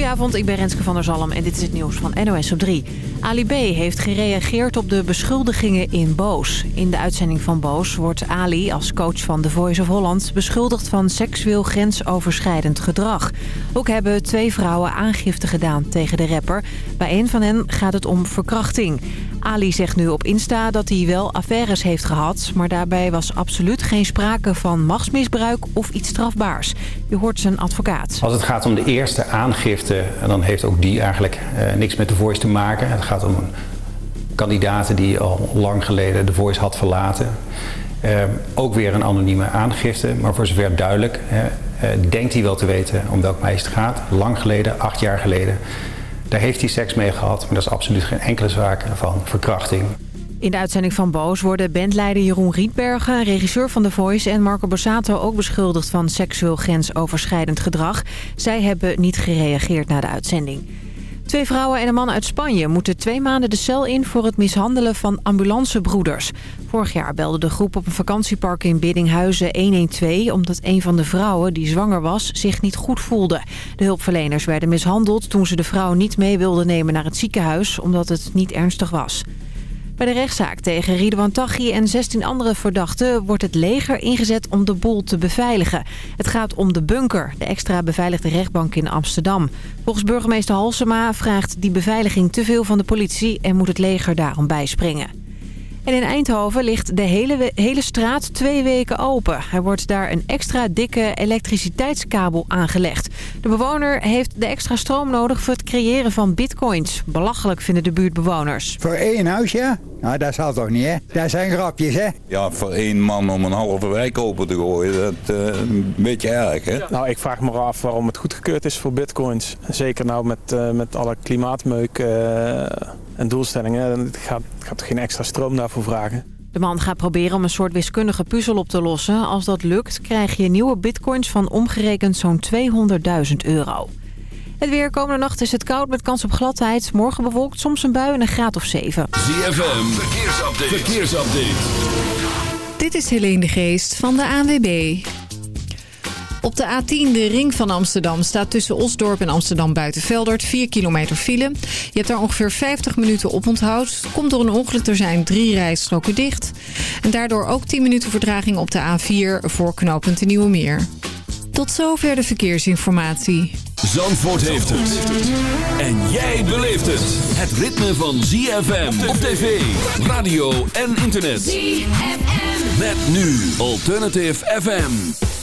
Goedenavond, ik ben Renske van der Zalm en dit is het nieuws van NOS op 3. Ali B. heeft gereageerd op de beschuldigingen in Boos. In de uitzending van Boos wordt Ali als coach van The Voice of Holland... beschuldigd van seksueel grensoverschrijdend gedrag. Ook hebben twee vrouwen aangifte gedaan tegen de rapper. Bij een van hen gaat het om verkrachting. Ali zegt nu op Insta dat hij wel affaires heeft gehad... maar daarbij was absoluut geen sprake van machtsmisbruik of iets strafbaars. Je hoort zijn advocaat. Als het gaat om de eerste aangifte, dan heeft ook die eigenlijk eh, niks met de Voice te maken. Het gaat om een kandidaat die al lang geleden de Voice had verlaten. Uh, ook weer een anonieme aangifte, maar voor zover duidelijk... Uh, denkt hij wel te weten om welk meisje het gaat. Lang geleden, acht jaar geleden... Daar heeft hij seks mee gehad, maar dat is absoluut geen enkele zaak van verkrachting. In de uitzending van Boos worden bandleider Jeroen Rietbergen, regisseur van The Voice en Marco Borsato ook beschuldigd van seksueel grensoverschrijdend gedrag. Zij hebben niet gereageerd na de uitzending. Twee vrouwen en een man uit Spanje moeten twee maanden de cel in voor het mishandelen van ambulancebroeders. Vorig jaar belde de groep op een vakantiepark in Biddinghuizen 112... omdat een van de vrouwen die zwanger was zich niet goed voelde. De hulpverleners werden mishandeld toen ze de vrouw niet mee wilden nemen naar het ziekenhuis... omdat het niet ernstig was. Bij de rechtszaak tegen Ridwan Taghi en 16 andere verdachten wordt het leger ingezet om de boel te beveiligen. Het gaat om de bunker, de extra beveiligde rechtbank in Amsterdam. Volgens burgemeester Halsema vraagt die beveiliging te veel van de politie en moet het leger daarom bijspringen. En in Eindhoven ligt de hele, hele straat twee weken open. Er wordt daar een extra dikke elektriciteitskabel aangelegd. De bewoner heeft de extra stroom nodig voor het creëren van bitcoins. Belachelijk vinden de buurtbewoners. Voor één huisje? Nou, dat zal toch niet, hè? Dat zijn grapjes, hè? Ja, voor één man om een halve wijk open te gooien, dat uh, een beetje erg, hè? Nou, ik vraag me af waarom het goedgekeurd is voor bitcoins. Zeker nou met, uh, met alle klimaatmeuk... Uh, en doelstellingen. Het gaat, gaat geen extra stroom daarvoor vragen. De man gaat proberen om een soort wiskundige puzzel op te lossen. Als dat lukt krijg je nieuwe bitcoins van omgerekend zo'n 200.000 euro. Het weer komende nacht is het koud met kans op gladheid. Morgen bewolkt, soms een bui en een graad of 7. ZFM, verkeersupdate. verkeersupdate. Dit is Helene de Geest van de ANWB. Op de A10, de ring van Amsterdam, staat tussen Osdorp en Amsterdam Buitenveldert 4 kilometer file. Je hebt daar ongeveer 50 minuten op onthoud. Komt door een ongeluk, er zijn drie rijstroken dicht. En daardoor ook 10 minuten vertraging op de A4 voor knooppunt de Nieuwe Meer. Tot zover de verkeersinformatie. Zandvoort heeft het. En jij beleeft het. Het ritme van ZFM op tv, radio en internet. ZFM. Met nu Alternative FM.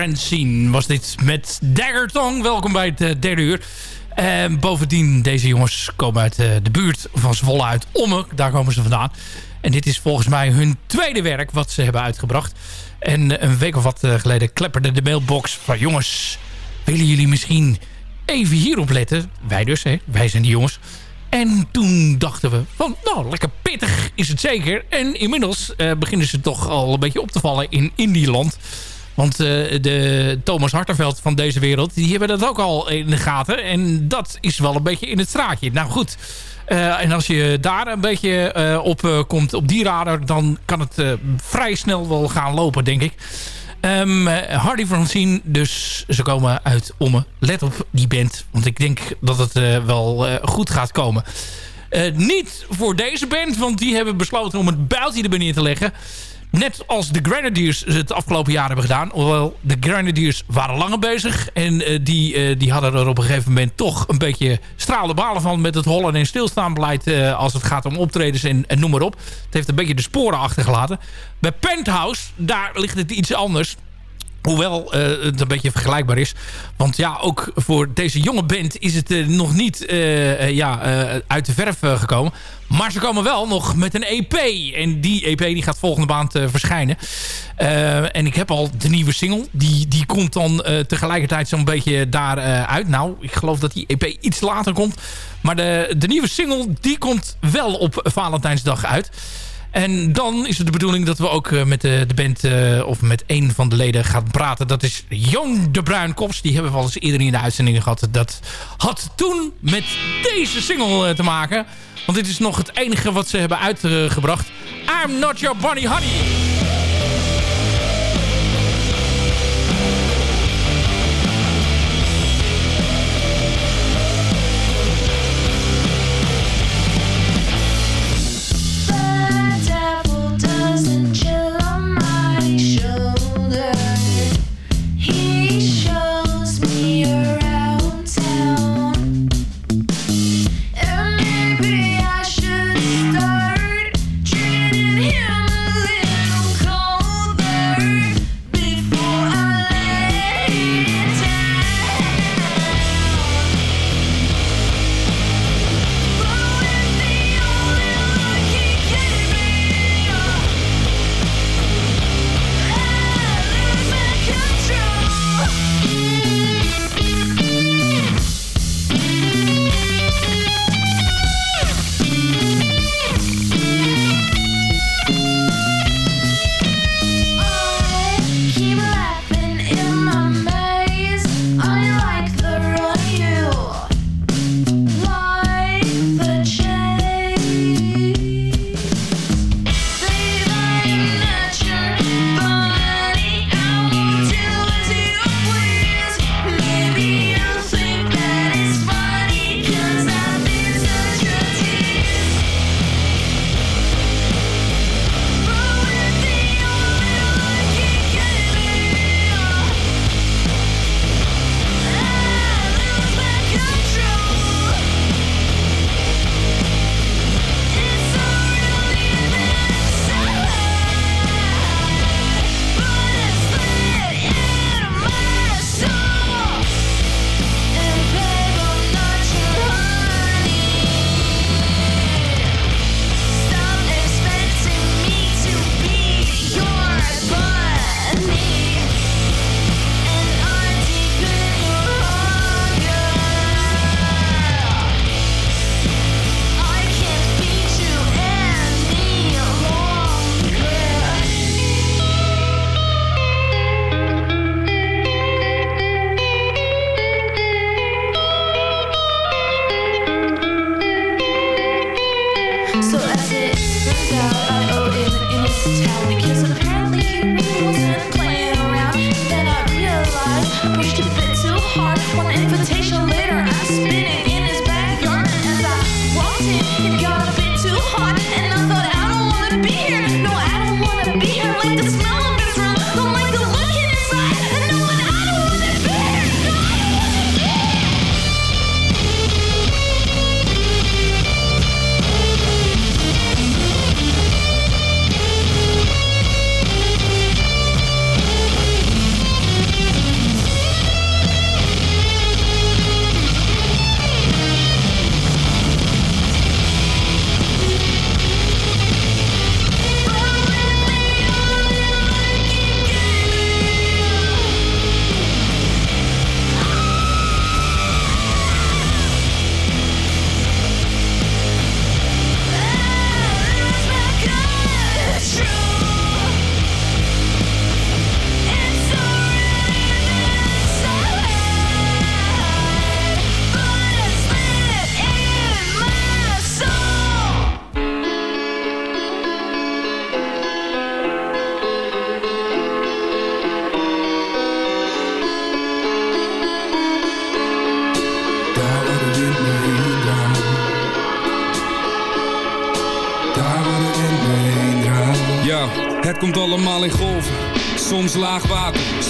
Francine was dit met Dagger Tong. Welkom bij het uh, derde uur. En bovendien, deze jongens komen uit uh, de buurt van Zwolle uit Ommen. Daar komen ze vandaan. En dit is volgens mij hun tweede werk wat ze hebben uitgebracht. En een week of wat geleden klepperde de mailbox van... jongens, willen jullie misschien even hierop letten? Wij dus, hè? wij zijn die jongens... En toen dachten we van, nou, lekker pittig is het zeker. En inmiddels uh, beginnen ze toch al een beetje op te vallen in Indieland. Want uh, de Thomas Harterveld van deze wereld, die hebben dat ook al in de gaten. En dat is wel een beetje in het straatje. Nou goed, uh, en als je daar een beetje op komt, op die radar... dan kan het vrij snel wel gaan lopen, denk ik. Um, Hardy Francine, dus ze komen uit Omme. Let op die band, want ik denk dat het wel goed gaat komen. Niet voor deze band, want die hebben besloten om het builtje erbij neer te leggen. Net als de Grenadiers het afgelopen jaar hebben gedaan. Hoewel de Grenadiers waren langer bezig. En uh, die, uh, die hadden er op een gegeven moment toch een beetje straalde balen van... met het hollen en stilstaan beleid uh, als het gaat om optredens en, en noem maar op. Het heeft een beetje de sporen achtergelaten. Bij Penthouse, daar ligt het iets anders. Hoewel uh, het een beetje vergelijkbaar is. Want ja, ook voor deze jonge band is het uh, nog niet uh, ja, uit de verf gekomen. Maar ze komen wel nog met een EP. En die EP die gaat volgende maand verschijnen. en ik heb al de nieuwe single. Die, die komt dan tegelijkertijd zo'n beetje daar uit. Nou, ik geloof dat die EP iets later komt. Maar de, de nieuwe single die komt wel op Valentijnsdag uit. En dan is het de bedoeling dat we ook uh, met de, de band... Uh, of met een van de leden gaan praten. Dat is Jong de Bruinkops. Die hebben we al eens eerder in de uitzendingen gehad. Dat had toen met deze single uh, te maken. Want dit is nog het enige wat ze hebben uitgebracht. I'm Not Your Bunny Honey.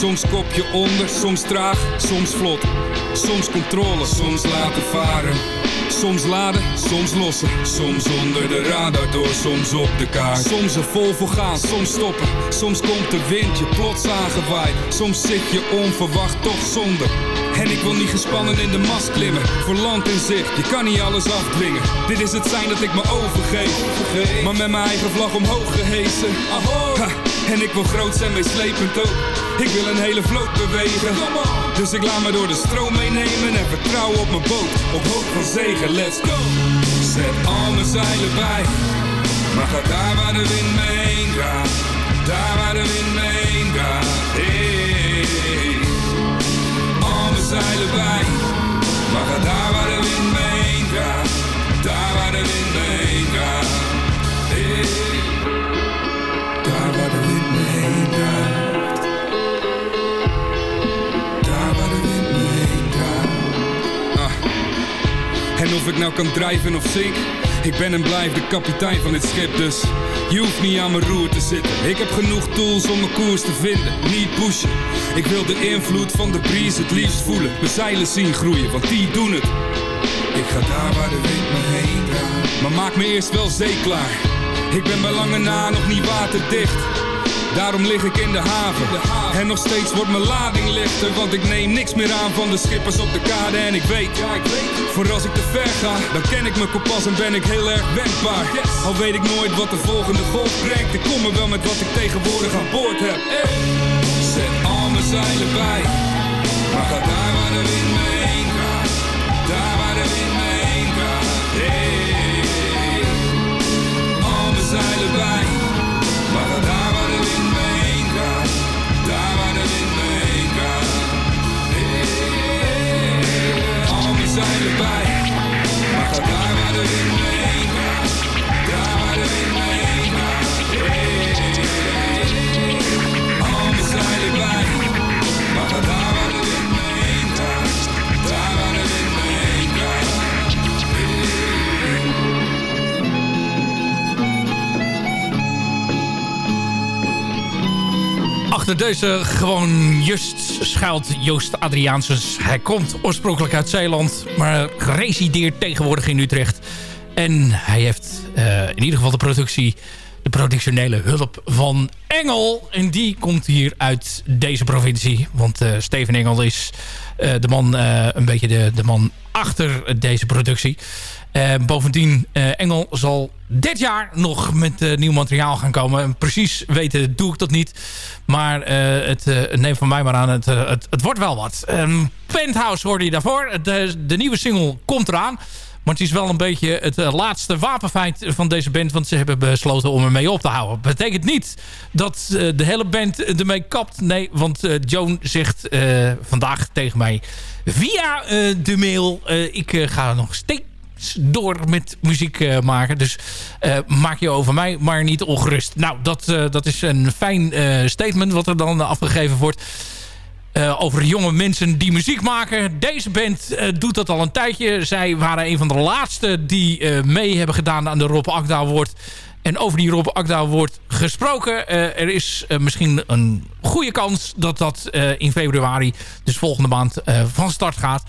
Soms kopje onder, soms traag, soms vlot. Soms controle, soms laten varen. Soms laden, soms lossen. Soms onder de radar door, soms op de kaart. Soms er vol voor gaan, soms stoppen. Soms komt de wind je plots aangewaaid. Soms zit je onverwacht toch zonder. En ik wil niet gespannen in de mast klimmen. Voor land in zicht, je kan niet alles afdwingen. Dit is het zijn dat ik me overgeef. Maar met mijn eigen vlag omhoog gehesen. Ha, en ik wil groot zijn, meeslepend ook. Ik wil een hele vloot bewegen. Dus ik laat me door de stroom meenemen en vertrouw op mijn boot. Op hoop van zegen, let's go. Zet al mijn zeilen bij. Maar ga daar waar de wind mee heen gaat. Daar waar de wind mee heen gaat. Hey. Al mijn zeilen bij. Maar ga daar waar de wind mee heen gaat. Daar waar de wind mee heen gaat. Hey. Of ik nou kan drijven of zink, ik ben en blijf de kapitein van dit schip, dus je hoeft niet aan mijn roer te zitten. Ik heb genoeg tools om mijn koers te vinden, niet pushen. Ik wil de invloed van de breeze het liefst voelen, mijn zeilen zien groeien, want die doen het. Ik ga daar waar de wind me heen gaat. Maar maak me eerst wel zeeklaar. Ik ben bij lange na nog niet waterdicht. Daarom lig ik in de haven. En nog steeds wordt mijn lading lichter. Want ik neem niks meer aan van de schippers op de kade. En ik weet, ja, ik weet. Voor als ik te ver ga, dan ken ik mijn kompas en ben ik heel erg wendbaar. Al weet ik nooit wat de volgende golf brengt. Ik kom er wel met wat ik tegenwoordig aan boord heb. Zet al mijn zeilen bij. Maar ga daar waar de wind mee heen gaat. Daar waar de wind mee heen gaat. Hey. Al mijn zeilen bij. Achter deze gewoon just schuilt Joost Adriaansens. Hij komt oorspronkelijk uit Zeeland, maar resideert tegenwoordig in Utrecht. En hij heeft eh, in ieder geval de productie, de productionele hulp van Engel. En die komt hier uit deze provincie. Want eh, Steven Engel is eh, de man, een beetje de, de man achter deze productie. Eh, bovendien, eh, Engel zal dit jaar nog met eh, nieuw materiaal gaan komen. Precies weten doe ik dat niet. Maar het, neemt van mij maar aan, het, het, het wordt wel wat. Ehm, Penthouse hoorde je daarvoor. De, de nieuwe single komt eraan. Maar het is wel een beetje het laatste wapenfeit van deze band. Want ze hebben besloten om ermee op te houden. Betekent niet dat de hele band ermee kapt. Nee, want Joan zegt vandaag tegen mij via de mail... ik ga nog steeds door met muziek eh, maken. Dus eh, maak je over mij maar niet ongerust. Nou, dat, eh, dat is een fijn statement wat er dan afgegeven wordt. Over jonge mensen die muziek maken. Deze band doet dat al een tijdje. Zij waren een van de laatste die mee hebben gedaan aan de Rob Akda Award. En over die Rob Akda gesproken. er is misschien een goede kans dat dat in februari, dus volgende maand, van start gaat.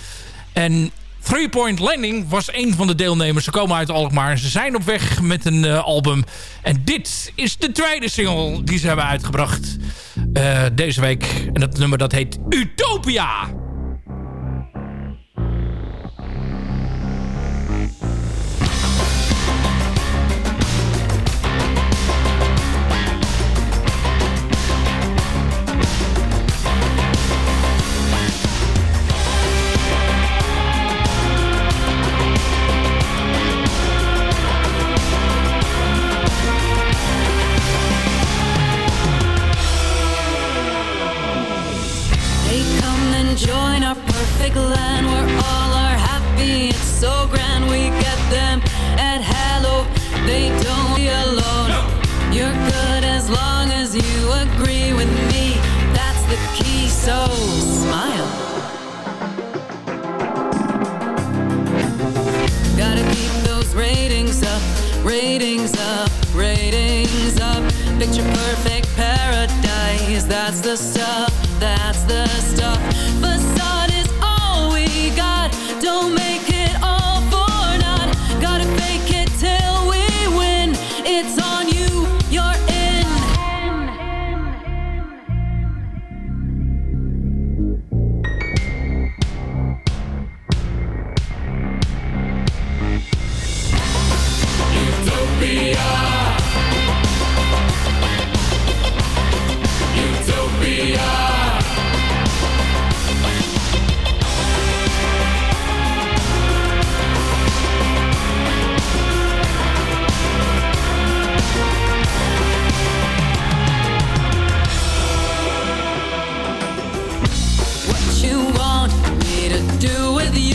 En Three Point Landing was een van de deelnemers. Ze komen uit Alkmaar. Ze zijn op weg met een eh, album. En dit is de tweede single die ze hebben uitgebracht eh, deze week. En dat nummer dat heet Utopia.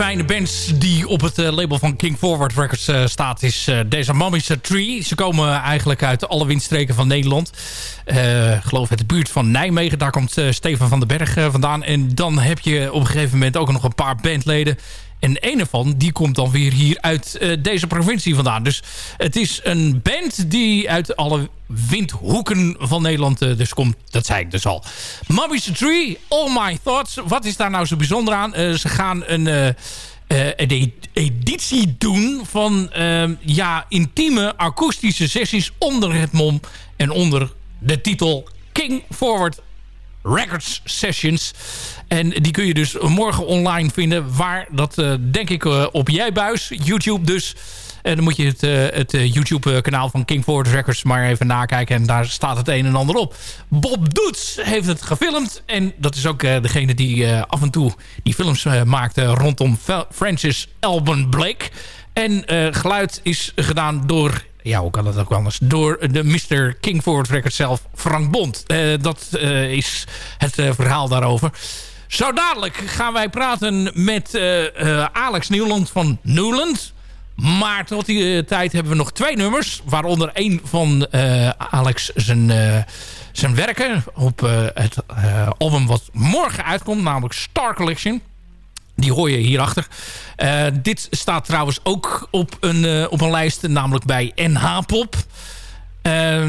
fijne bands die op het label van King Forward Records staat... is deze Mommy's Tree. Ze komen eigenlijk uit alle windstreken van Nederland. Ik geloof uit de buurt van Nijmegen. Daar komt Stefan van den Berg vandaan. En dan heb je op een gegeven moment ook nog een paar bandleden... En een ervan, die komt dan weer hier uit uh, deze provincie vandaan. Dus het is een band die uit alle windhoeken van Nederland uh, dus komt. Dat zei ik dus al. Mommy's Tree, All My Thoughts. Wat is daar nou zo bijzonder aan? Uh, ze gaan een... een editie doen van ja, intieme akoestische sessies onder het mom en onder de titel King Forward Records Sessions. En die kun je dus morgen online vinden. Waar, dat uh, denk ik uh, op Jijbuis, YouTube dus. En dan moet je het, uh, het YouTube-kanaal van King Forward Records maar even nakijken. En daar staat het een en ander op. Bob Doets heeft het gefilmd. En dat is ook degene die af en toe die films maakte rondom Francis Alban Blake. En geluid is gedaan door ja, hoe kan dat ook anders? Door de Mr. King Forward Records zelf, Frank Bond. Uh, dat uh, is het uh, verhaal daarover. Zo dadelijk gaan wij praten met Alex Nieuwland van Newland. Maar tot die tijd hebben we nog twee nummers. Waaronder één van Alex zijn, zijn werken op het album wat morgen uitkomt. Namelijk Star Collection. Die hoor je hierachter. Uh, dit staat trouwens ook op een, uh, op een lijst, namelijk bij NH Pop. Uh,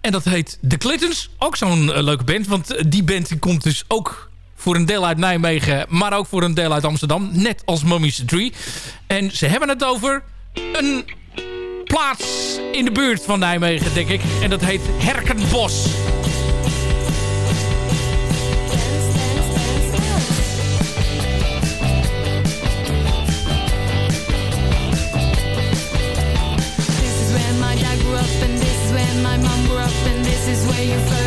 en dat heet The Clintons. Ook zo'n leuke band, want die band komt dus ook voor een deel uit Nijmegen... maar ook voor een deel uit Amsterdam, net als Mummy's Tree. En ze hebben het over een plaats in de buurt van Nijmegen, denk ik. En dat heet Herkenbos. Where you first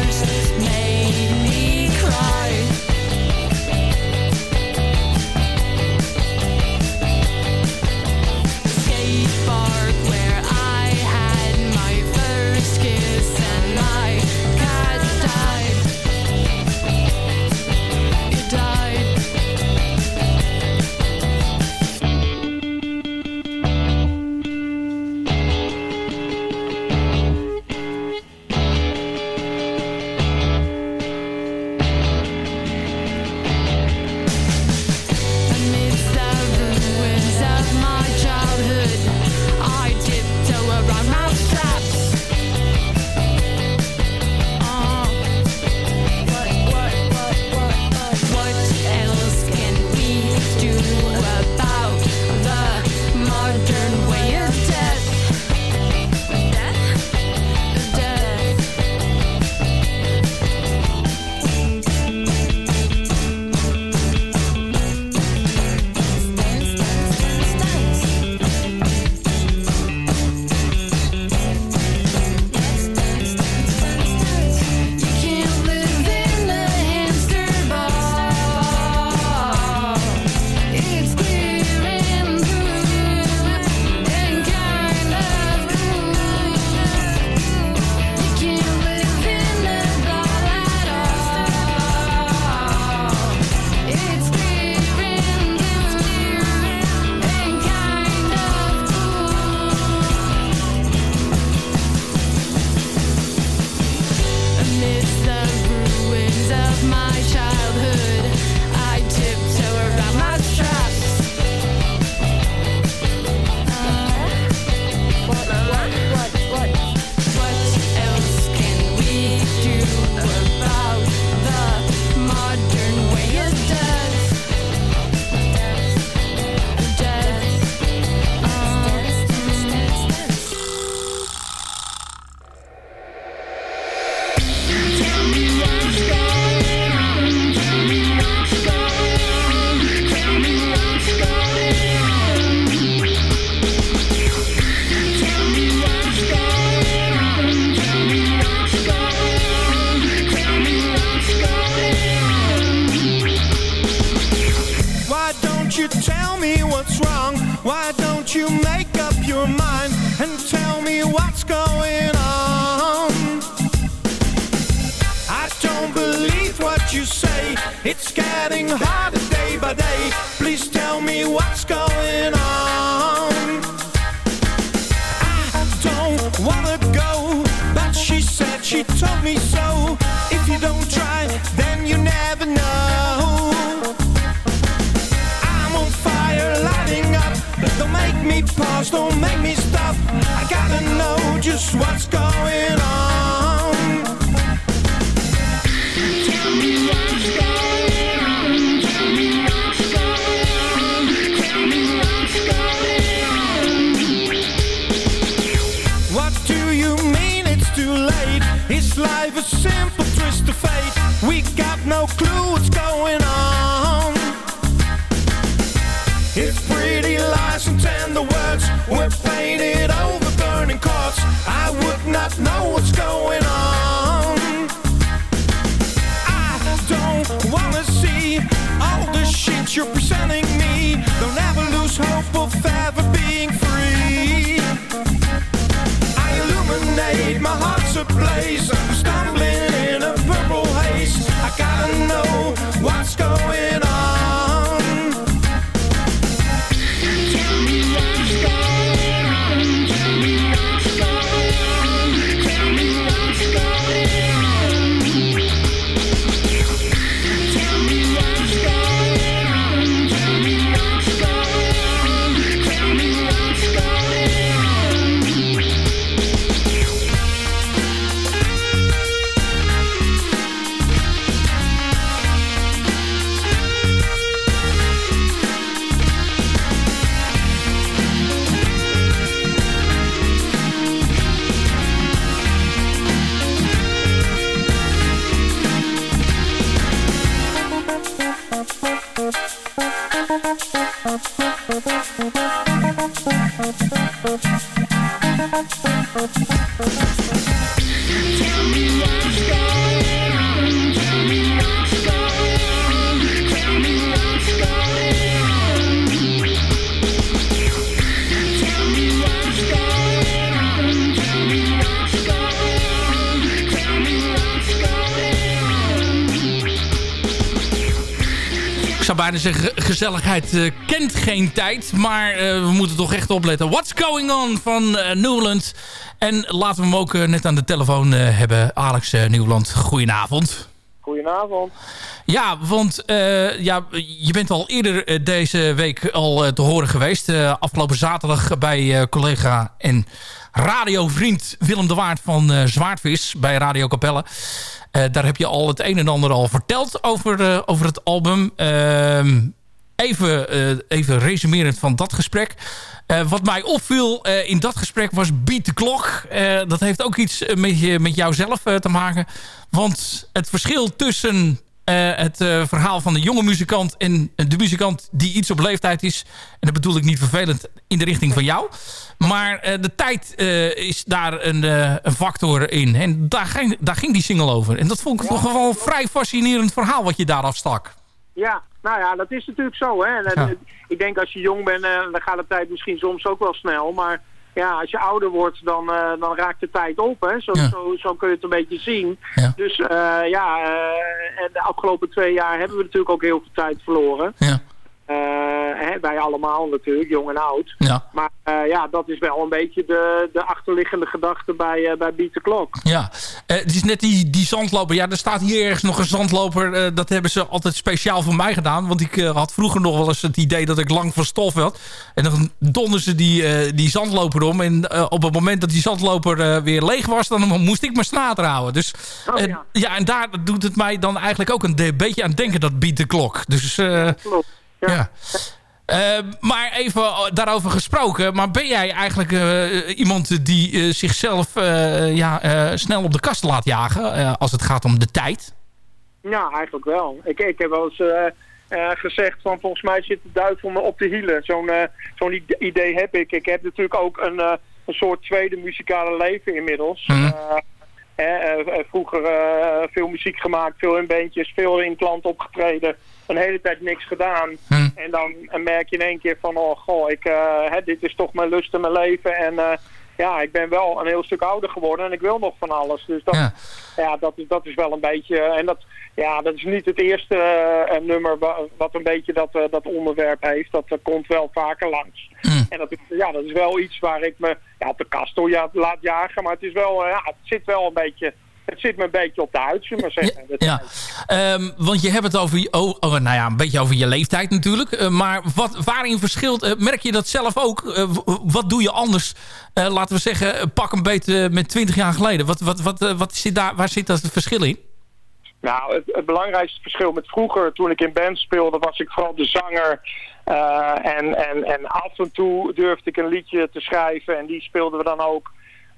You make up your mind and tell me what's going on? I don't believe what you say. It's getting harder day by day. Please tell me what's going on. I don't wanna go, but she said she told me so. If you don't try, The blazing bijna zeggen, gezelligheid eh, kent geen tijd. Maar eh, we moeten toch echt opletten. What's going on van eh, Newland. En laten we hem ook eh, net aan de telefoon eh, hebben. Alex uh, Nieuwland, goedenavond. Goedenavond. Ja, want eh, ja, je bent al eerder eh, deze week al eh, te horen geweest. Eh, afgelopen zaterdag bij eh, collega en radiovriend Willem de Waard van eh, Zwaardvis bij Radio Capelle. Eh, daar heb je al het een en ander al verteld over, eh, over het album. Ehm, even, eh, even resumerend van dat gesprek. Wat mij opviel in dat gesprek was Beat the Clock. Dat heeft ook iets met, je, met jouzelf eh, te maken. Want het verschil tussen eh, het eh, verhaal van de jonge muzikant... en de muzikant die iets op leeftijd is... en dat bedoel ik niet vervelend in de richting van jou... maar eh, de tijd is daar een, een factor in. En daar ging, daar ging die single over. En dat vond ik toch wel een vrij fascinerend verhaal... wat je daar afstak. Ja, nou ja, dat is natuurlijk zo. Hè. En, Ja. Ik denk als je jong bent, dan gaat de tijd misschien soms ook wel snel. Maar ja, als je ouder wordt, dan, eh, dan raakt de tijd op. Hè. Zo, Ja. zo, zo kun je het een beetje zien. Ja. Dus eh, ja, eh, en de afgelopen twee jaar hebben we natuurlijk ook heel veel tijd verloren. Ja. Eh, hè, wij allemaal natuurlijk, jong en oud. Ja. Maar eh, ja, dat is wel een beetje de, de achterliggende gedachte bij, eh, bij Beat the Clock. Ja, het is net die, die zandloper. Ja, er staat hier ergens nog een zandloper. Dat hebben ze altijd speciaal voor mij gedaan. Want ik had vroeger nog wel eens het idee dat ik lang van stof had. En dan donderen ze die, die zandloper om. En op het moment dat die zandloper weer leeg was... dan moest ik mijn snater houden. Dus, Oh, ja. ja. en daar doet het mij dan eigenlijk ook een beetje aan denken... dat biedt de klok. Dus Klopt. Ja. Eh, maar even eh, daarover gesproken. Maar ben jij eigenlijk eh, iemand die eh, zichzelf ja, snel op de kast laat jagen... als het gaat om de tijd? Ja, eigenlijk wel. Ik, ik heb wel eens gezegd van volgens mij zit de duivel me op de hielen. Zo'n zo'n ide- idee heb ik. Ik heb natuurlijk ook een, een soort tweede muzikale leven inmiddels. Eh, hè, eh, eh, vroeger eh, veel muziek gemaakt, veel in bandjes, veel in land opgetreden. Een hele tijd niks gedaan. Mhm. En dan merk je in één keer van, oh goh, ik, eh, hè, dit is toch mijn lust en mijn leven. En ja, ik ben wel een heel stuk ouder geworden en ik wil nog van alles. Dus dat, Ja. ja. dat, is, dat is wel een beetje... En dat, ja, dat is niet het eerste eh, nummer wa- wat een beetje dat, eh, dat onderwerp heeft. Dat eh, komt wel vaker langs. En dat is, ja, dat is wel iets waar ik me ja, op de kast door ja, laat jagen. Maar het is wel, ja, het zit wel een beetje... Het zit me een beetje op de huid, maar zeggen. Ja, Ehm, want je hebt het over, je- oh, oh, nou ja, een beetje over je leeftijd natuurlijk. Eh, maar wat, waarin verschilt, eh, merk je dat zelf ook? Eh, wat doe je anders, laten we zeggen, pak een beetje met 20 jaar geleden? Wat, wat, wat, wat zit daar, waar zit dat verschil in? Nou, het, het belangrijkste verschil met vroeger, toen ik in band speelde, was ik vooral de zanger. En, en, en af en toe durfde ik een liedje te schrijven en die speelden we dan ook.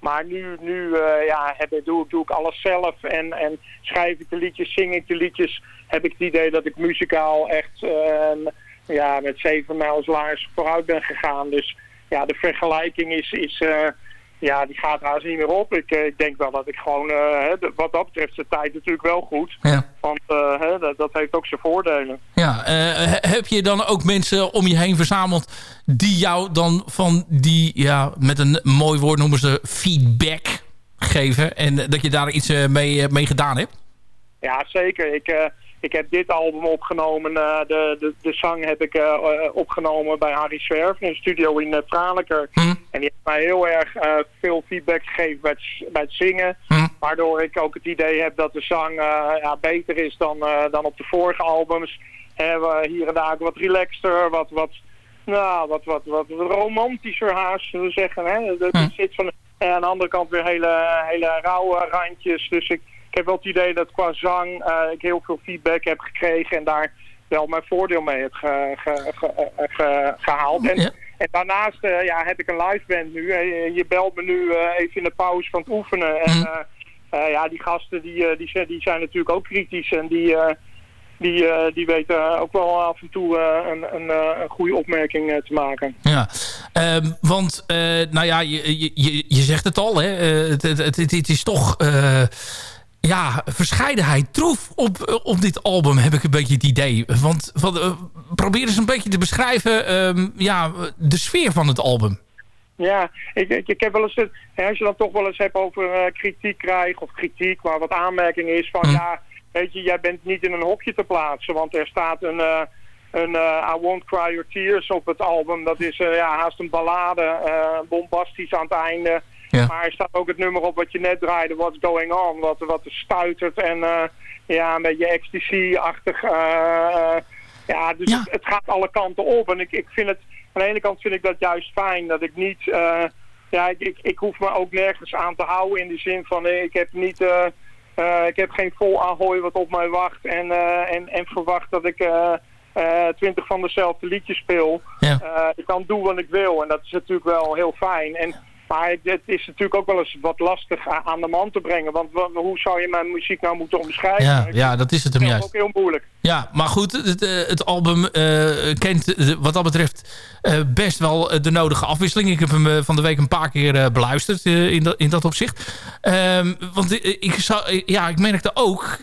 Maar nu, nu eh, ja, heb, doe, ik- doe ik alles zelf en, en schrijf ik de liedjes, zing ik de liedjes. Heb ik het idee dat ik muzikaal echt eh, ja, met zeven mijls laars vooruit ben gegaan. Dus ja, de vergelijking is, is eh, ja, die gaat haast niet meer op. Ik, eh, ik denk wel dat ik gewoon, eh, wat dat betreft, de tijd natuurlijk wel goed. Ja. Want eh, hè, dat, dat heeft ook zijn voordelen. Ja, he- heb je dan ook mensen om je heen verzameld die jou dan van die, ja, met een mooi woord noemen ze feedback geven en dat je daar iets mee, mee gedaan hebt? Ja, zeker. Ik, ik heb dit album opgenomen. eh, de, de, de zang heb ik eh, eh, opgenomen bij Harry Zwerf in een studio in uh. En die heeft mij heel erg veel feedback gegeven bij het, bij het zingen. Waardoor ik ook het idee heb dat de zang ja, beter is dan, dan op de vorige albums. We hier en daar wat relaxter, wat, wat, nou, wat, wat, wat, romantischer haast, zullen we zeggen. Hè? Er er zit van, en aan de andere kant weer hele, hele rauwe randjes. Dus ik, ik heb wel het idee dat qua zang eh, ik heel veel feedback heb gekregen en daar wel mijn voordeel mee heb ge- ge- ge- eh, ge- gehaald. En, en daarnaast eh, ja, heb ik een live band nu. Je belt me nu even in de pauze van het oefenen. En eh, ja, die gasten die, die, zijn, die zijn natuurlijk ook kritisch en die... die, die weten ook wel af en toe een, een, een goede opmerking te maken. Ja, Ehm, want nou ja, je, je, je, je zegt het al, hè? het, het, het, het is toch ja, verscheidenheid troef op, op dit album, heb ik een beetje het idee. Want wat, eh, probeer eens een beetje te beschrijven ehm, ja, de sfeer van het album. Ja, ik, ik, ik heb wel eens, als je dan toch wel eens hebt over eh, kritiek krijgt, of kritiek, maar wat aanmerking is van ja, weet je, jij bent niet in een hokje te plaatsen, want er staat een, eh, een eh, I Won't Cry Your Tears op het album. Dat is eh, ja, haast een ballade, eh, bombastisch aan het einde. Maar er staat ook het nummer op wat je net draaide, What's Going On, wat, wat stuitert en eh, ja, een beetje ecstasy-achtig. eh, ja, dus Het, het gaat alle kanten op. En ik, ik vind het, aan de ene kant vind ik dat juist fijn, dat ik niet, eh, ja, ik, ik, ik hoef me ook nergens aan te houden in de zin van, ik heb niet, ik heb geen vol ahoy wat op mij wacht en, en, en verwacht dat ik twintig van dezelfde liedjes speel. Eh, ik kan doen wat ik wil en dat is natuurlijk wel heel fijn. En, maar het, is natuurlijk ook wel eens wat lastig aan de man te brengen, want wa- hoe zou je mijn muziek nou moeten omschrijven? Ja, ja, dat is het hem juist. ook heel moeilijk. Ja, maar goed, het, eh, het album eh, kent eh, wat dat betreft best wel de nodige afwisseling. Ik heb hem van de week een paar keer beluisterd in, dat, in dat opzicht. Ehm, want ik, zou, ja, ik merkte ook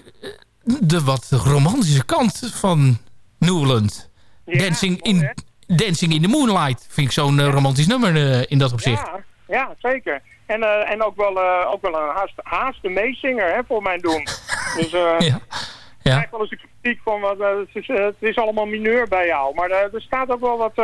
de wat romantische kant van Newland. Dancing, in, Dancing in the Moonlight vind ik zo'n romantisch nummer in dat opzicht. Ja, ja zeker. En, eh, en ook, wel, eh, ook wel een haast, haast een meezinger hè, voor mijn doen. Dus eh ja. ik krijg wel eens de kritiek van wat, het, is, het is allemaal mineur bij jou. Maar er staat ook wel wat...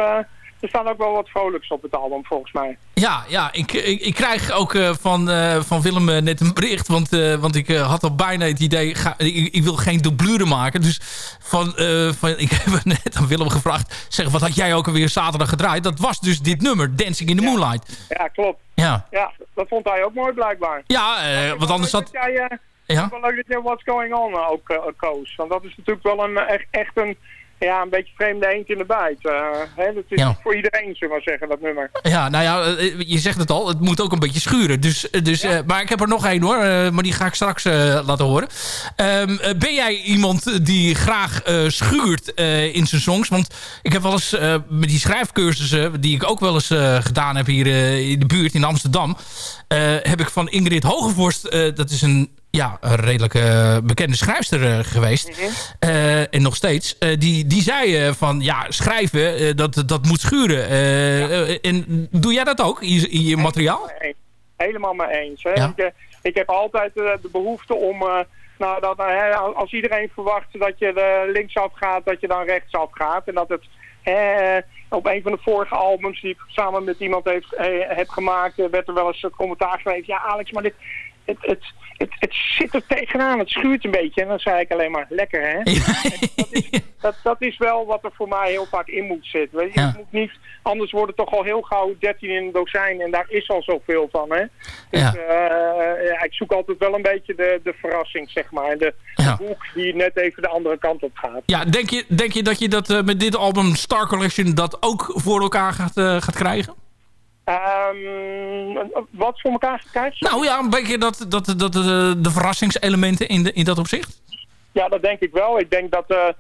er staat ook wel wat vrolijks op het album, volgens mij. Ja, ja ik, ik, ik krijg ook eh, van, eh, van Willem eh, net een bericht. Want, want ik had al bijna het idee... Ga, ik, ik wil geen doublure maken. Dus van, van, ik heb net aan Willem gevraagd... Zeg, wat had jij ook alweer zaterdag gedraaid? Dat was dus dit nummer, Dancing in the Moonlight. Ja, klopt. Ja, Ja, dat vond hij ook mooi blijkbaar. ja want anders had... dat jij, Ja? wel leuk dat jij What's Going On ook koos. Want dat is natuurlijk wel een, echt, echt een, ja, een beetje vreemde eend in de bijt. eh, hè? Dat is Ja. voor iedereen, zullen we maar zeggen, dat nummer. Ja, nou ja, eh, je zegt het al. Het moet ook een beetje schuren. Dus, eh, dus, eh, maar ik heb er nog één hoor. eh, maar die ga ik straks eh, laten horen. Ehm, eh, ben jij iemand die graag eh, schuurt eh, in zijn songs? Want ik heb wel eens eh, met die schrijfcursussen... die ik ook wel eens eh, gedaan heb hier eh, in de buurt in Amsterdam... eh, heb ik van Ingrid Hogevorst... eh, dat is een ja, een redelijk eh, bekende schrijfster geweest. Eh, en nog steeds. Die, die zei van, ja, schrijven, dat, dat moet schuren. En doe jij dat ook in je, in je materiaal? Helemaal mee eens. Hè? Ja. Ik, ik heb altijd de behoefte om, nou, dat, als iedereen verwacht dat je linksaf gaat, dat je dan rechtsaf gaat. En dat het op een van de vorige albums die ik samen met iemand heeft, eh, heb gemaakt, eh, werd er wel eens een commentaar gegeven. Ja, Alex, maar dit, het, het, het, het zit er tegenaan, het schuurt een beetje. En dan zei ik alleen maar, lekker hè? Dat, is, dat, dat is wel wat er voor mij heel vaak in moet zitten. Weet je? Ja. Het moet niet, anders wordt het toch al heel gauw 13 in een dozijn en daar is al zoveel van. Hè? Dus Ja. eh, ja, ik zoek altijd wel een beetje de, de verrassing, zeg maar. De, Ja. de hoek die net even de andere kant op gaat. Ja, denk je, denk je dat je dat eh, met dit album Star Collection dat ook voor elkaar gaat, eh, gaat krijgen? Ehm, wat voor elkaar gekijkt? Nou ja, een beetje dat, dat, dat, eh, de verrassingselementen in, de, in dat opzicht. Ja, dat denk ik wel. Ik denk dat, dat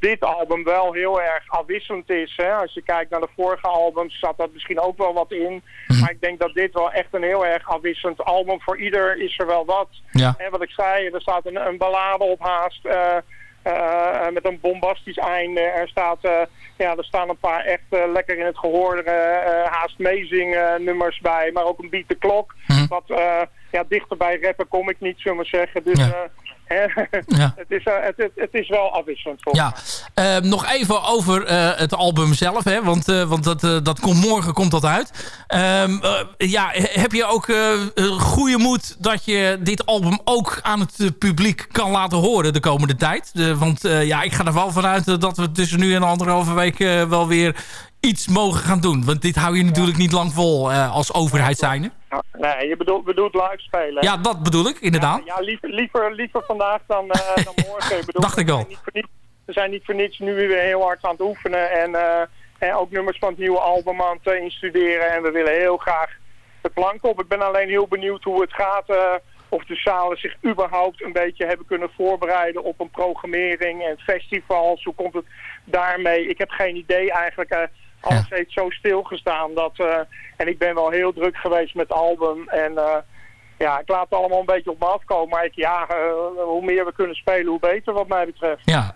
dit album wel heel erg afwisselend is. Hè? Als je kijkt naar de vorige albums zat dat misschien ook wel wat in. Maar ik denk dat dit wel echt een heel erg afwisselend album. Voor ieder is er wel wat. Ja. En wat ik zei, er staat een, een ballade op haast. eh, eh, met een bombastisch einde. Er, staat, eh, ja, er staan een paar echt lekker in het gehoor eh, eh, haast amazing eh, nummers bij. Maar ook een beat the clock. Wat eh, ja, dichter bij rappen kom ik niet, zullen we zeggen. Dus Ja. Eh, Ja. het, is, eh, het, het, het is wel afwisselend voor Ja, Eh, nog even over eh, het album zelf, hè? want, want dat, dat komt morgen komt dat uit. Ehm, eh, ja, he- heb je ook goede moed dat je dit album ook aan het publiek kan laten horen de komende tijd? De- want ja, ik ga er wel vanuit dat we tussen nu en anderhalve week wel weer iets mogen gaan doen. Want dit hou je natuurlijk niet lang vol eh, als overheid zijnde. Nee, je bedoelt, bedoelt live spelen. Ja, dat bedoel ik, inderdaad. Ja, liever, liever, liever vandaag dan, eh, dan morgen. Ik bedoel, Dacht ik al. We zijn niet voor niets nu weer heel hard aan het oefenen. En, eh, en ook nummers van het nieuwe album aan het instuderen. En we willen heel graag de plank op. Ik ben alleen heel benieuwd hoe het gaat. of de zalen zich überhaupt een beetje hebben kunnen voorbereiden op een programmering en festivals. Hoe komt het daarmee? Ik heb geen idee eigenlijk. Alles heeft zo stilgestaan. Dat, eh, en ik ben wel heel druk geweest met album. En eh, ja, ik laat het allemaal een beetje op me afkomen. Maar ik, ja, eh, hoe meer we kunnen spelen, hoe beter wat mij betreft. Ja,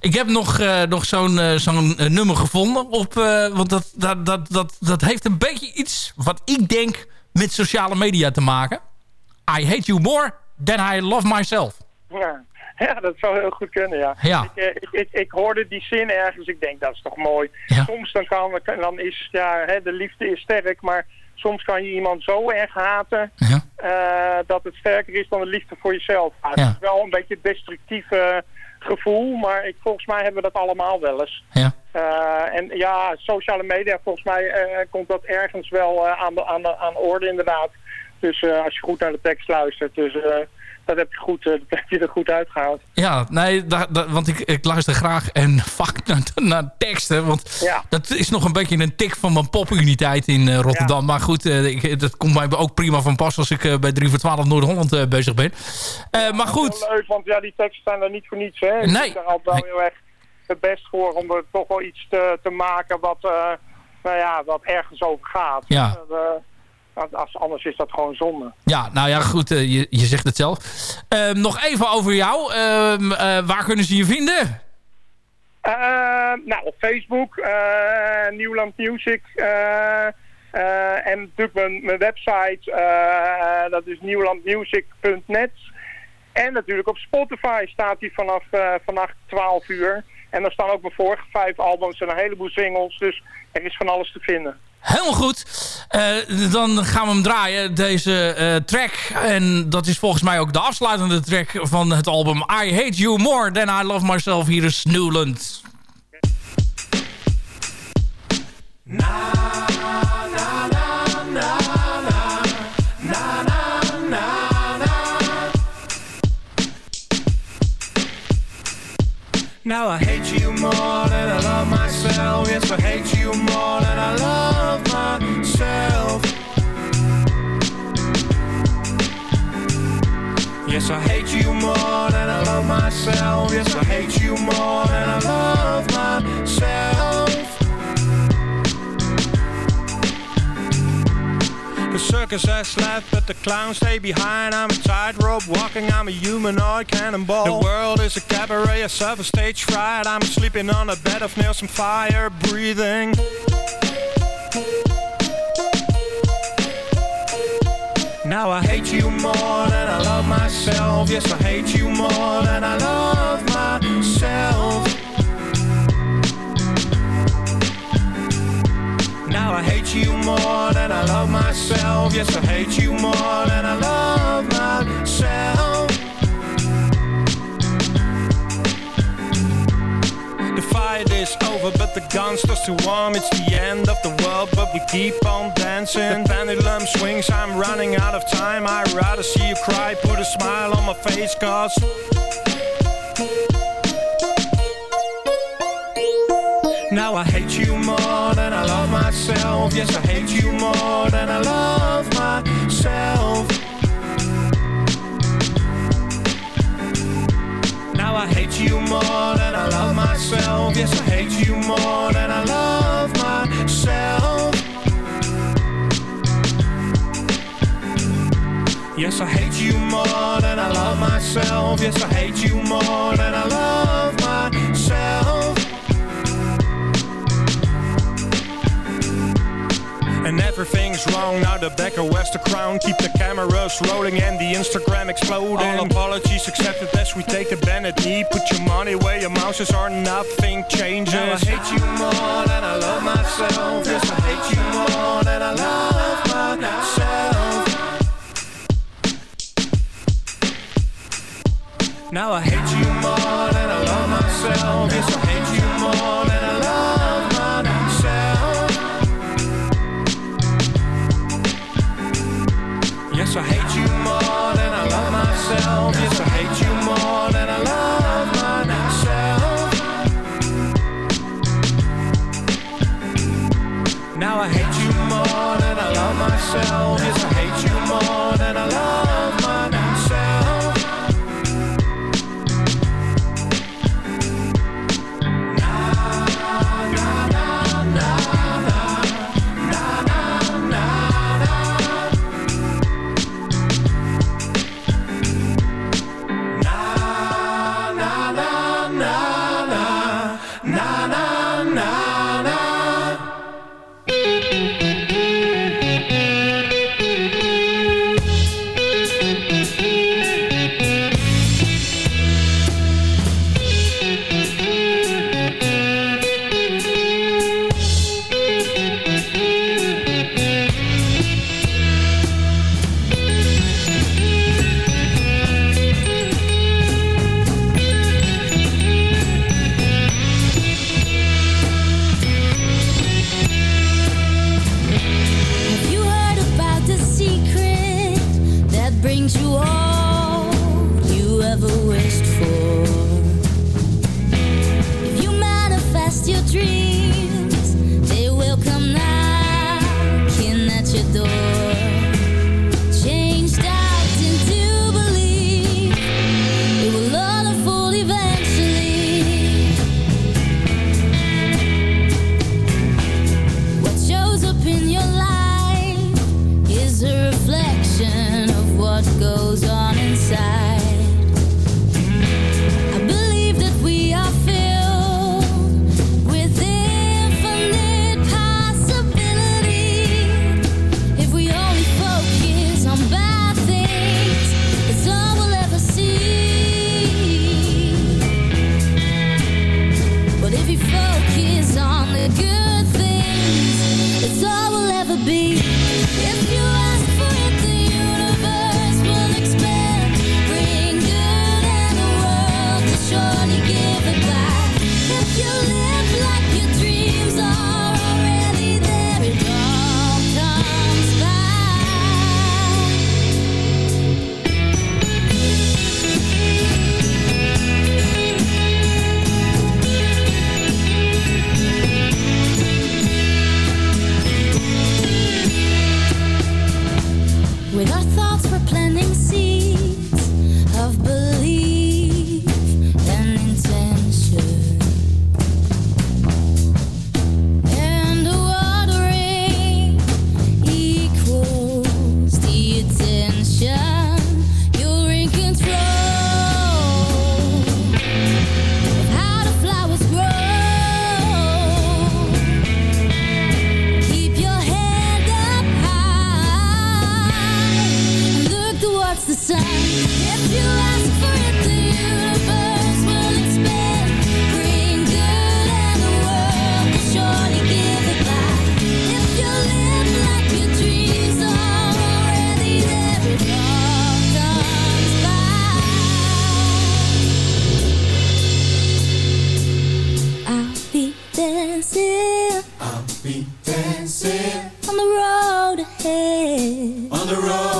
ik heb nog, nog zo'n zo'n nummer gevonden. Op, want dat, dat, dat, dat, dat heeft een beetje iets, wat ik denk, met sociale media te maken. I hate you more than I love myself. Ja. ja, dat zou heel goed kunnen, ja. Ja. Ik, eh, ik, ik, ik hoorde die zin ergens. Ik denk, dat is toch mooi. Soms dan kan, dan is, ja, hè, de liefde is sterk, maar soms kan je iemand zo erg haten eh, dat het sterker is dan de liefde voor jezelf. Ja, Het is wel een beetje destructief gevoel, maar ik, volgens mij hebben we dat allemaal wel eens. Ja. Eh, en ja, sociale media, volgens mij komt dat ergens wel aan, de, aan, de, aan orde inderdaad. Dus als je goed naar de tekst luistert, dus dat heb je, goed, eh, dat heb je er goed uitgehaald. Ja, nee, da- da- want ik, ik luister graag en vaak naar, naar teksten. Want Ja. dat is nog een beetje een tik van mijn popuniteit in eh, Rotterdam. Maar goed, eh, ik, dat komt mij ook prima van pas als ik bij 3 voor 12 Noord-Holland bezig ben. Maar goed, leuk, want ja, die teksten zijn er niet voor niets. Hè? Ik Nee. doe daar altijd wel heel erg het best voor om er toch wel iets te, te maken wat, nou ja, wat ergens over gaat. Ja. Als, anders is dat gewoon zonde. ja, nou ja, goed, eh, je, je zegt het zelf. Eh, nog even over jou. Ehm, eh, waar kunnen ze je vinden? Eh, nou, op Facebook, eh Nieuwland Music. en natuurlijk mijn, mijn website, dat is nieuwlandmusic.net. En natuurlijk op Spotify staat hij vanaf vannacht 12 uur. En daar staan ook mijn vorige vijf albums en een heleboel singles. Dus er is van alles te vinden. Helemaal goed. Eh, dan gaan we hem draaien, deze eh, track. En dat is volgens mij ook de afsluitende track van het album I Hate You More Than I Love Myself. Hier is Newland. Now I hate you more than I love myself. Yes, I hate you more than I love myself. Yes, I hate you more than I love myself. Yes, I hate you more than I love myself. The circus has left, but the clowns stay behind. I'm a tightrope walking, I'm a humanoid cannonball. The world is a cabaret, I suffer stage fright. I'm sleeping on a bed of nails and fire breathing. Now I hate you more than I love myself. Yes, I hate you more than I love myself. You more than I love myself. Yes, I hate you more than I love myself. The fight is over, but the gun starts to warm. It's the end of the world, but we keep on dancing. The pendulum swings, I'm running out of time. I'd rather see you cry, put a smile on my face, cause. Myself. Yes, I hate you more than I love myself. Now I hate you more than I love myself. Yes, I hate you more than I love myself. Yes, I hate you more than I love myself. Yes, I hate you more than I love myself. And everything's wrong. Now the Becker wears the crown. Keep the cameras rolling and the Instagram exploding. All apologies accepted. As we take the bend at knee Put your money where your mouth is or nothing changes. Now I hate you more than I love myself. Yes, I hate you more than I love myself. Now I hate you more than I love myself. Yes, I hate you more than I Yes, I hate you more than I love head. On the road.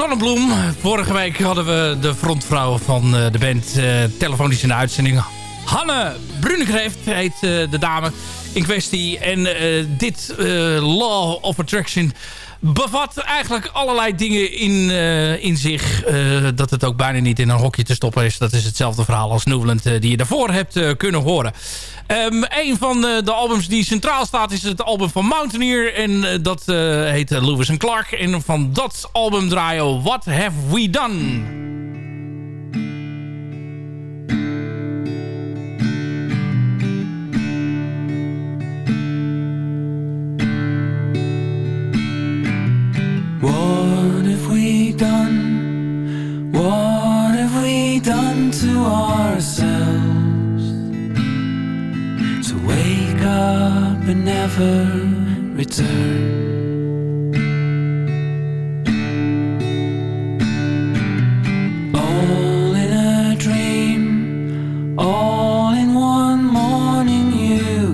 Zonnebloem. Vorige week hadden we de frontvrouw van eh, de band eh, telefonisch in de uitzending. Hanne Brunekreeft heet eh, de dame in kwestie. En eh, dit Law of Attraction bevat eigenlijk allerlei dingen in, eh, in zich. eh, dat het ook bijna niet in een hokje te stoppen is. Dat is hetzelfde verhaal als Newland eh, die je daarvoor hebt kunnen horen. Ehm, een van de, albums die centraal staat is het album van Mountaineer. En dat heet Lewis Clark. En van dat album draaien What Have We Done?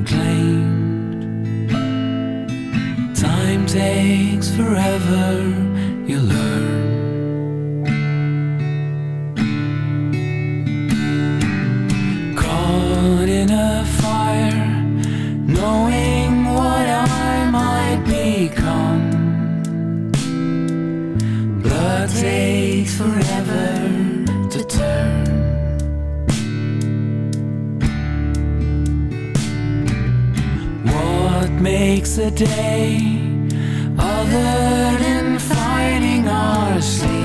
Claimed. Time takes forever, you learn. A day other than finding our sleep?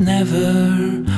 Never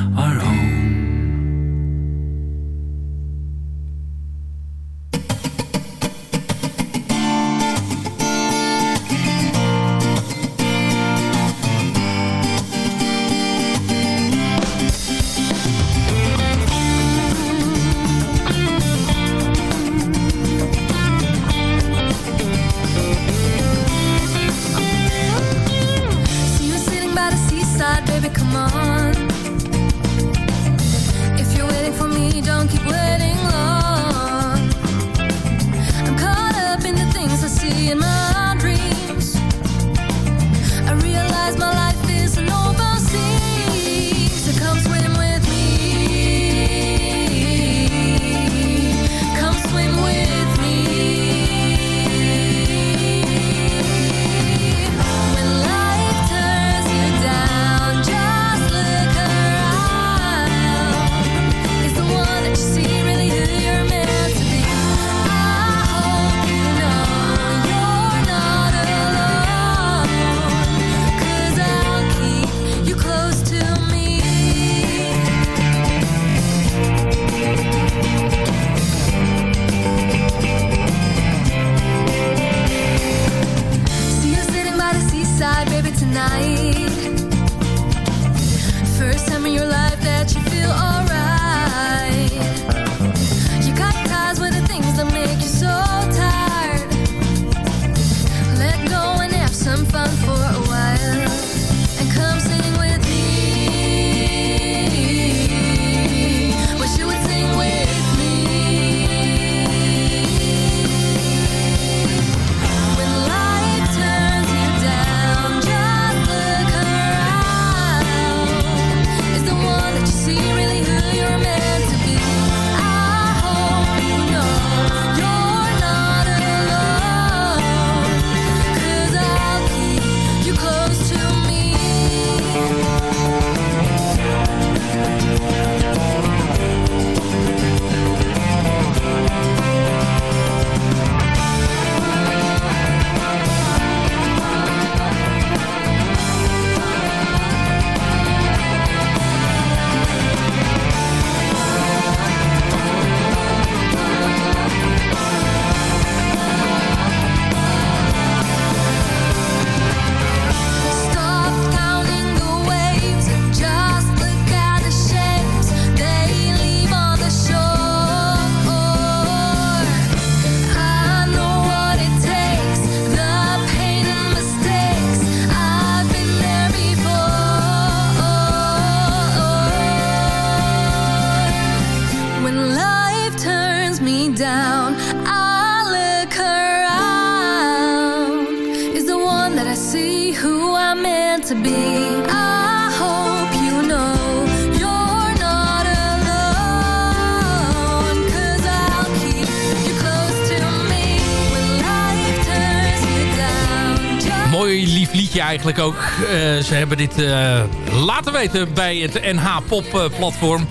ook. Eh, ze hebben dit eh, laten weten bij het NH Pop eh, platform.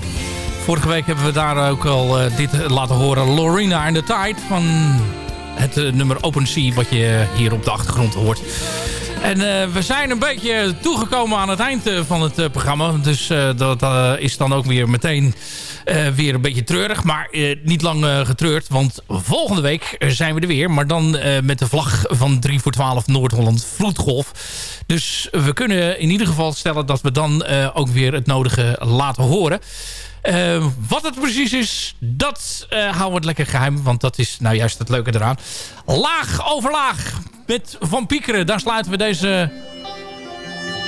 Vorige week hebben we daar ook al dit laten horen. Lorena and the Tide van het nummer Open Sea wat je hier op de achtergrond hoort. En eh, we zijn een beetje toegekomen aan het eind eh, van het eh, programma. Dus dat is dan ook weer meteen weer een beetje treurig. Maar niet lang getreurd. Want volgende week zijn we er weer. Maar dan met de vlag van 3 voor 12 Noord-Holland Vloedgolf. Dus we kunnen in ieder geval stellen dat we dan ook weer het nodige laten horen. Wat het precies is, dat houden we het lekker geheim. Want dat is nou juist het leuke eraan. Laag over laag met Van Piekeren. Daar sluiten we deze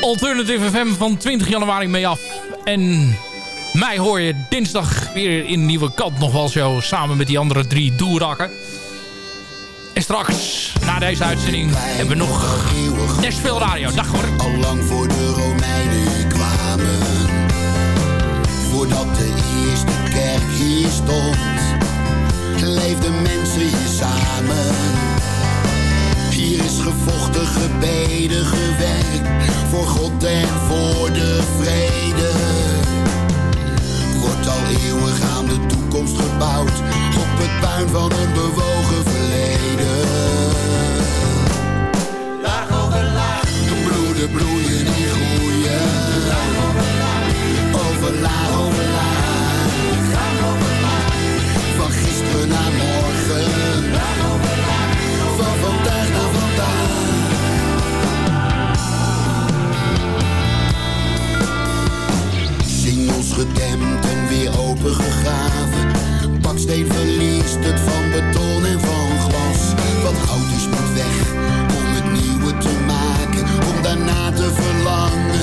Alternative FM van 20 januari mee af. En mij hoor je dinsdag weer in Nieuwe Kant nog wel zo. Samen met die andere drie doerakken. En straks, na deze uitzending, hebben we nog Nashville Radio. Dag hoor. Al lang voor de Romeinen kwamen. Voordat de eerste kerk hier stond. Leefden mensen hier samen. Gevochten, gebeden, gewerkt. Voor God en voor de vrede. Wordt al eeuwig aan de toekomst gebouwd. Op het puin van een bewogen verleden. Laag over laag. Bloeden bloeien en groeien. Laag over laag. Over laag over. Van gisteren naar morgen. Singels gedempt en weer opengegraven. Baksteen verliest het van beton en van glas. Wat oud is moet weg om het nieuwe te maken. Om daarna te verlangen